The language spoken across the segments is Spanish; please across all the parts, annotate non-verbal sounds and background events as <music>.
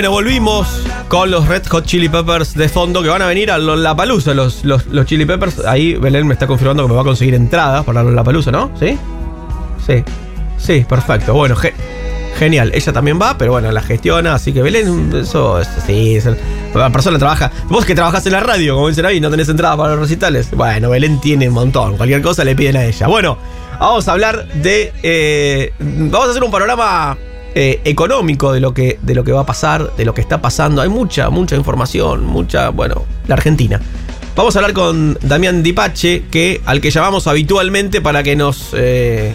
Bueno, volvimos con los Red Hot Chili Peppers de fondo que van a venir a La Palusa, los, los, los, Chili Peppers. Ahí Belén me está confirmando que me va a conseguir entradas para La Palusa, ¿no? ¿Sí? Sí. Sí, perfecto. Bueno, genial. Ella también va, pero bueno, la gestiona, así que Belén, eso, sí, la persona trabaja. Vos que trabajás en la radio, como dicen ahí, no tenés entrada para los recitales. Bueno, Belén tiene un montón. Cualquier cosa le piden a ella. Bueno, vamos a hablar de. Eh, vamos a hacer un panorama eh, económico de lo, que, de lo que va a pasar, de lo que está pasando. Hay mucha, mucha información, mucha, bueno, la Argentina. Vamos a hablar con Damián Dipache, que, al que llamamos habitualmente para que nos eh,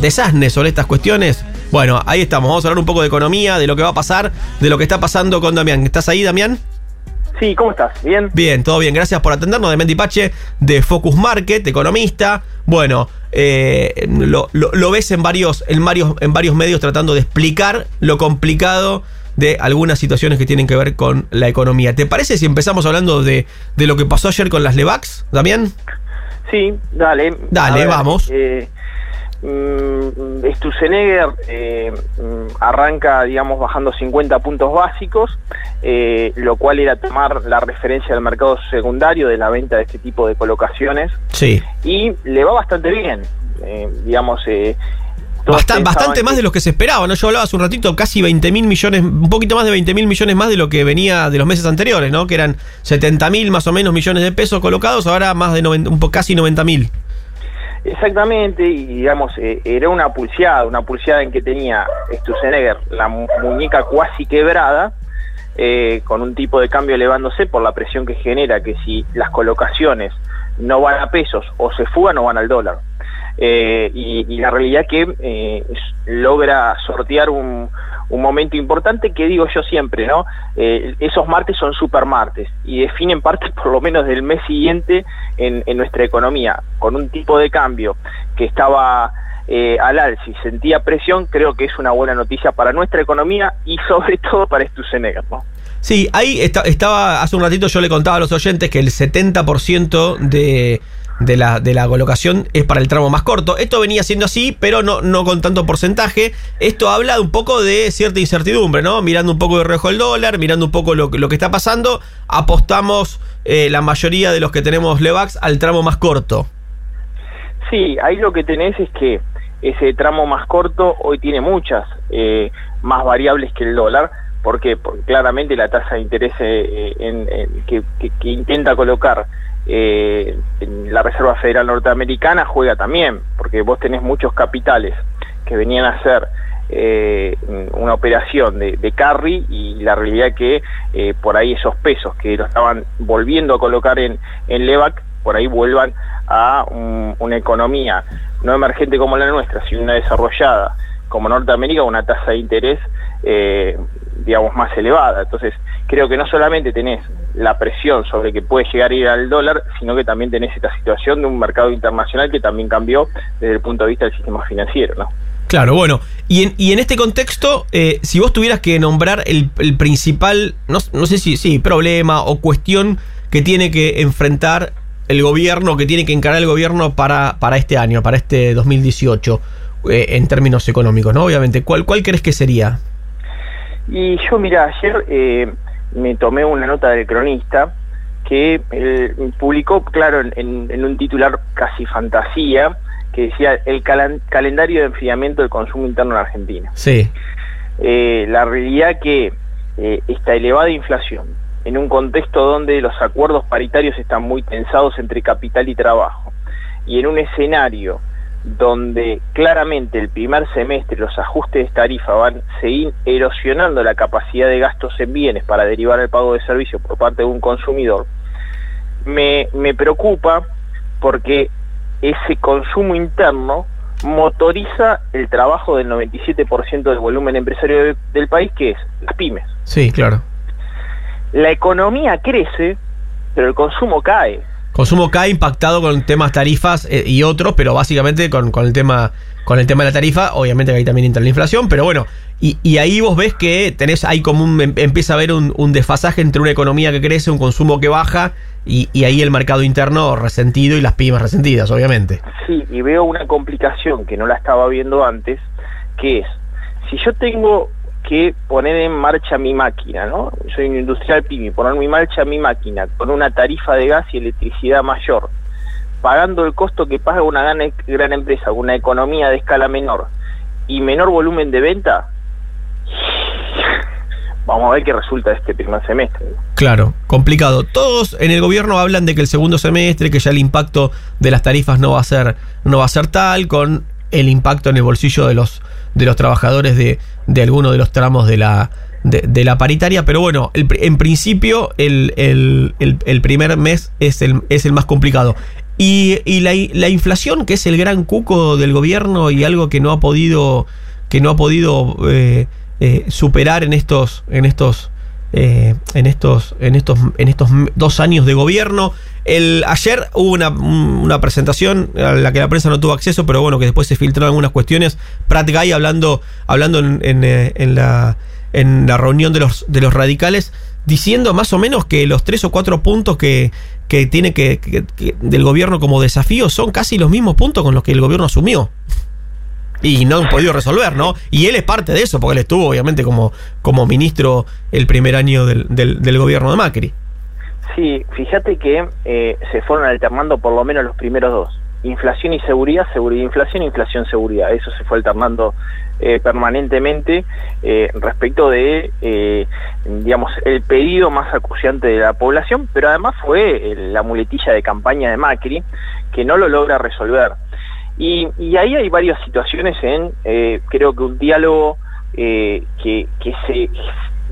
desasne sobre estas cuestiones. Bueno, ahí estamos. Vamos a hablar un poco de economía, de lo que va a pasar, de lo que está pasando con Damián. ¿Estás ahí, Damián? Sí, ¿cómo estás? ¿Bien? Bien, todo bien. Gracias por atendernos. Damián Dipache, de Focus Market, economista. Bueno, eh, lo, ves en varios, en, varios, en varios medios tratando de explicar lo complicado de algunas situaciones que tienen que ver con la economía. ¿Te parece si empezamos hablando de, lo que pasó ayer con las Levax, Damián? Sí, dale. Dale, vamos. Eh, mm, Stusenegger eh, mm, arranca, digamos, bajando 50 puntos básicos, eh, lo cual era tomar la referencia del mercado secundario de la venta de este tipo de colocaciones. Sí. Y le va bastante bien, eh, digamos. Eh, bastante más de lo que se esperaba, ¿no? Yo hablaba hace un ratito, casi 20 mil millones, un poquito más de 20 mil millones más de lo que venía de los meses anteriores, ¿no? Que eran 70 mil más o menos millones de pesos colocados, ahora más de un casi 90 mil. Exactamente, y digamos, eh, era una pulseada, una pulseada en que tenía Stusenegger la muñeca cuasi quebrada, eh, con un tipo de cambio elevándose por la presión que genera, que si las colocaciones no van a pesos o se fugan o van al dólar. Eh, y, la realidad que logra sortear un, momento importante que digo yo siempre, ¿no? Eh, esos martes son super martes y definen parte <laughs> por lo menos del mes siguiente en, nuestra economía, con un tipo de cambio que estaba eh, al alza y sentía presión, creo que es una buena noticia para nuestra economía y <laughs> sobre todo para Stusenegger, ¿no? Sí, ahí estaba, hace un ratito yo le contaba a los oyentes que el 70% de de la, de la colocación es para el tramo más corto. Esto venía siendo así, pero no, no con tanto porcentaje. Esto habla un poco de cierta incertidumbre, ¿no? Mirando un poco de rejo el dólar, mirando un poco lo, lo que está pasando, apostamos eh, la mayoría de los que tenemos Levax al tramo más corto. Sí, ahí lo que tenés es que ese tramo más corto hoy tiene muchas eh, más variables que el dólar. Porque claramente la tasa de interés eh, en, que intenta colocar eh, la Reserva Federal Norteamericana juega también, porque vos tenés muchos capitales que venían a hacer eh, una operación de, carry y la realidad que eh, por ahí esos pesos que lo estaban volviendo a colocar en, en LEVAC, por ahí vuelvan a una economía no emergente como la nuestra, sino una desarrollada como Norteamérica, una tasa de interés, eh, digamos, más elevada. Entonces, creo que no solamente tenés la presión sobre que puede llegar a ir al dólar, sino que también tenés esta situación de un mercado internacional que también cambió desde el punto de vista del sistema financiero, ¿no? Claro, bueno, y en, y en este contexto, eh, si vos tuvieras que nombrar el, principal, no, sé si sí, problema o cuestión que tiene que enfrentar el gobierno, que tiene que encarar el gobierno para, para este año, para este 2018, eh, en términos económicos, ¿no? Obviamente, ¿cuál, cuál crees que sería? Y yo, mira, ayer eh, me tomé una nota del cronista que publicó, claro, en, un titular casi fantasía, que decía el calendario de enfriamiento del consumo interno en Argentina. Sí. Eh, la realidad que eh, esta elevada inflación, en un contexto donde los acuerdos paritarios están muy tensados entre capital y trabajo, y en un escenario donde claramente el primer semestre los ajustes de tarifa van seguir erosionando la capacidad de gastos en bienes para derivar el pago de servicios por parte de un consumidor, me, me preocupa porque ese consumo interno motoriza el trabajo del 97% del volumen empresario del país, que es las pymes. Sí, claro. La economía crece, pero el consumo cae. Consumo cae impactado con temas tarifas eh, y otros, pero básicamente con, el tema con el tema de la tarifa, obviamente que ahí también entra la inflación, pero bueno, y, ahí vos ves que tenés ahí como un, em, empieza a haber un, desfasaje entre una economía que crece, un consumo que baja, y, ahí el mercado interno resentido y las pymes resentidas, obviamente. Sí, y veo una complicación que no la estaba viendo antes, que es, si yo tengo que poner en marcha mi máquina, ¿no? Soy un industrial PYME, poner en marcha mi máquina con una tarifa de gas y electricidad mayor, pagando el costo que paga una gran, gran empresa, una economía de escala menor y menor volumen de venta, vamos a ver qué resulta este primer semestre. Claro, complicado. Todos en el gobierno hablan de que el segundo semestre, que ya el impacto de las tarifas no va a ser, no va a ser tal, con el impacto en el bolsillo de los, de los trabajadores de, de alguno de los tramos de la, de, la paritaria, pero bueno, en principio el, el, primer mes es el, es el más complicado. Y, y la, la, inflación, que es el gran cuco del gobierno y algo que no ha podido, que no ha podido eh, eh, superar en estos, en estos eh, en, estos, en, estos, en estos dos años de gobierno. El, ayer hubo una, presentación a la que la prensa no tuvo acceso, pero bueno, que después se filtraron algunas cuestiones. Pratt Guy hablando, hablando en, eh, en, la, en la reunión de los, de los radicales, diciendo más o menos que los tres o cuatro puntos que, que tiene que, del gobierno como desafío son casi los mismos puntos con los que el gobierno asumió y no han podido resolver, ¿no? Y él es parte de eso, porque él estuvo obviamente como, como ministro el primer año del, del, gobierno de Macri. Sí, fíjate que eh, se fueron alternando por lo menos los primeros dos. Inflación y seguridad, seguridad, inflación, inflación, seguridad. Eso se fue alternando eh, permanentemente eh, respecto de, digamos, el pedido más acuciante de la población, pero además fue la muletilla de campaña de Macri que no lo logra resolver. Y, ahí hay varias situaciones en, eh, creo que un diálogo eh, que,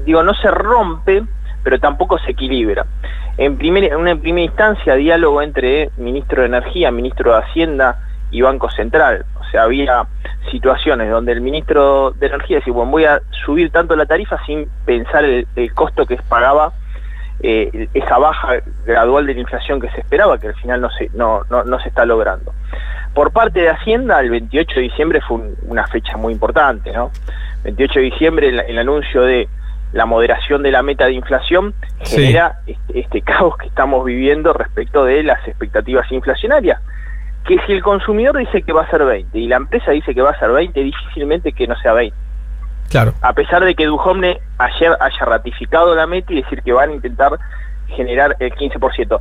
digo, no se rompe, pero tampoco se equilibra. En, primer, en una primera instancia, diálogo entre ministro de Energía, ministro de Hacienda y Banco Central. O sea, había situaciones donde el ministro de Energía decía, bueno, voy a subir tanto la tarifa sin pensar el, costo que pagaba eh, esa baja gradual de la inflación que se esperaba, que al final no se, no, no, no se está logrando. Por parte de Hacienda, el 28 de diciembre fue una fecha muy importante, ¿no? 28 de diciembre, el, anuncio de la moderación de la meta de inflación genera este, este, caos que estamos viviendo respecto de las expectativas inflacionarias. Que si el consumidor dice que va a ser 20 y la empresa dice que va a ser 20, difícilmente que no sea 20. Claro. A pesar de que Duhomne ayer haya ratificado la meta y decir que van a intentar generar el 15%.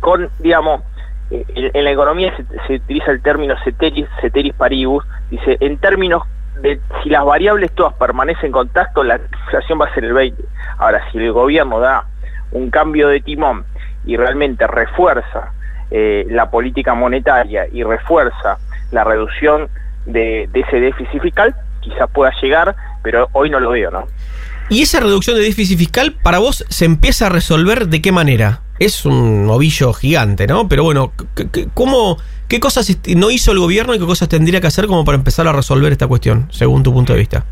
Con, digamos, en la economía se, utiliza el término ceteris, ceteris paribus, dice, en términos de si las variables todas permanecen en contacto, la inflación va a ser el 20. Ahora, si el gobierno da un cambio de timón y realmente refuerza eh, la política monetaria y refuerza la reducción de ese déficit fiscal, quizás pueda llegar, pero hoy no lo veo, ¿no? ¿Y esa reducción de déficit fiscal para vos se empieza a resolver de qué manera? es un ovillo gigante, ¿no? Pero bueno, ¿cómo, ¿qué cosas no hizo el gobierno y qué cosas tendría que hacer como para empezar a resolver esta cuestión, según tu punto de vista?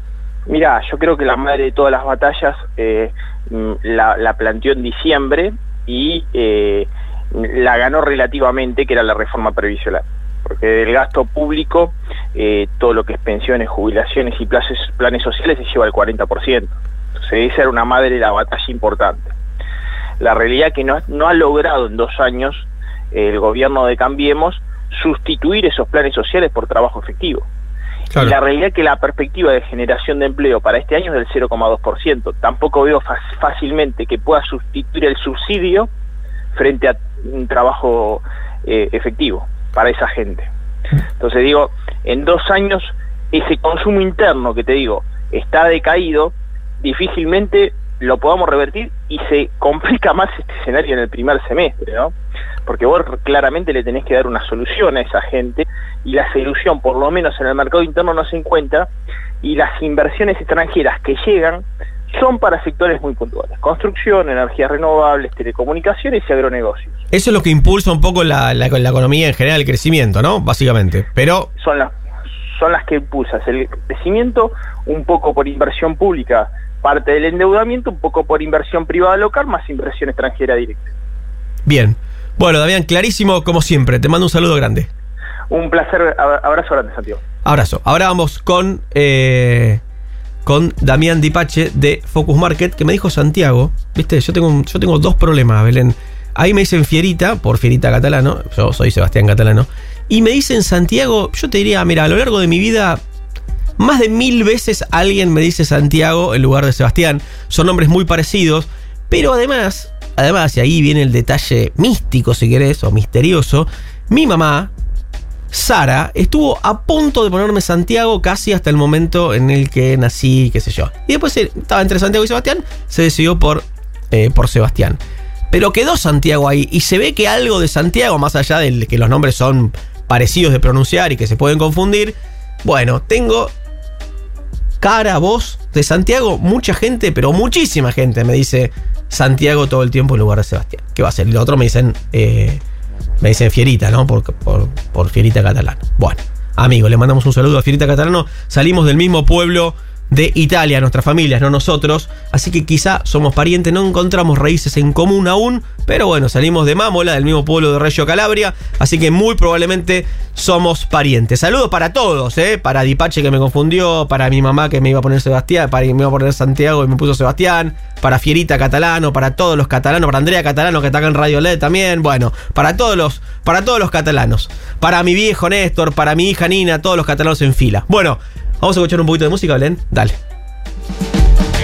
Mira, yo creo que la madre de todas las batallas eh, mm, la, planteó en diciembre y eh, la ganó relativamente, que era la reforma previsional. Porque del gasto público, eh, todo lo que es pensiones, jubilaciones y planes, planes sociales se lleva al 40%. Entonces esa era una madre de la batalla importante la realidad que no, no ha logrado en dos años el gobierno de Cambiemos sustituir esos planes sociales por trabajo efectivo. La realidad es que la perspectiva de generación de empleo para este año es del 0,2%. Tampoco veo fácilmente que pueda sustituir el subsidio frente a un trabajo eh, efectivo para esa gente. Entonces digo, en dos años ese consumo interno que te digo está decaído, difícilmente lo podamos revertir y se complica más este escenario en el primer semestre, ¿no? Porque vos claramente le tenés que dar una solución a esa gente y la solución, por lo menos en el mercado interno, no se encuentra y las inversiones extranjeras que llegan son para sectores muy puntuales. Construcción, energías renovables, telecomunicaciones y agronegocios. Eso es lo que impulsa un poco la, la, la economía en general, el crecimiento, ¿no? Básicamente. Pero... Son las, son las que impulsas el crecimiento un poco por inversión pública parte del endeudamiento, un poco por inversión privada local, más inversión extranjera directa. Bien. Bueno, Damián, clarísimo como siempre. Te mando un saludo grande. Un placer. Abrazo grande, Santiago. Abrazo. Ahora vamos con, eh, con Damián Dipache de Focus Market, que me dijo Santiago. Viste, yo tengo, yo tengo dos problemas, Belén. Ahí me dicen Fierita, por Fierita Catalano. Yo soy Sebastián Catalano. Y me dicen Santiago, yo te diría, mira, a lo largo de mi vida Más de mil veces alguien me dice Santiago en lugar de Sebastián. Son nombres muy parecidos, pero además, además, y ahí viene el detalle místico, si querés, o misterioso, mi mamá, Sara, estuvo a punto de ponerme Santiago casi hasta el momento en el que nací, qué sé yo. Y después eh, estaba entre Santiago y Sebastián, se decidió por, eh, por Sebastián. Pero quedó Santiago ahí y se ve que algo de Santiago, más allá de que los nombres son parecidos de pronunciar y que se pueden confundir, bueno, tengo cara, voz de Santiago, mucha gente, pero muchísima gente me dice Santiago todo el tiempo en lugar de Sebastián. ¿Qué va a ser? Y lo otro me dicen, eh, me dicen Fierita, ¿no? Por, por, por Fierita Catalano. Bueno, amigo, le mandamos un saludo a Fierita Catalano. Salimos del mismo pueblo de Italia, nuestras familias, no nosotros. Así que quizá somos parientes, no encontramos raíces en común aún, pero bueno, salimos de Mámola, del mismo pueblo de Reggio Calabria, así que muy probablemente somos parientes. Saludos para todos, ¿eh? para Dipache que me confundió, para mi mamá que me iba a poner Sebastián, para que me iba a poner Santiago y me puso Sebastián, para Fierita Catalano, para todos los catalanos, para Andrea Catalano que está en Radio LED también, bueno, para todos los, para todos los catalanos, para mi viejo Néstor, para mi hija Nina, todos los catalanos en fila. Bueno, Vamos a escuchar un poquito de música, Belén. Dale.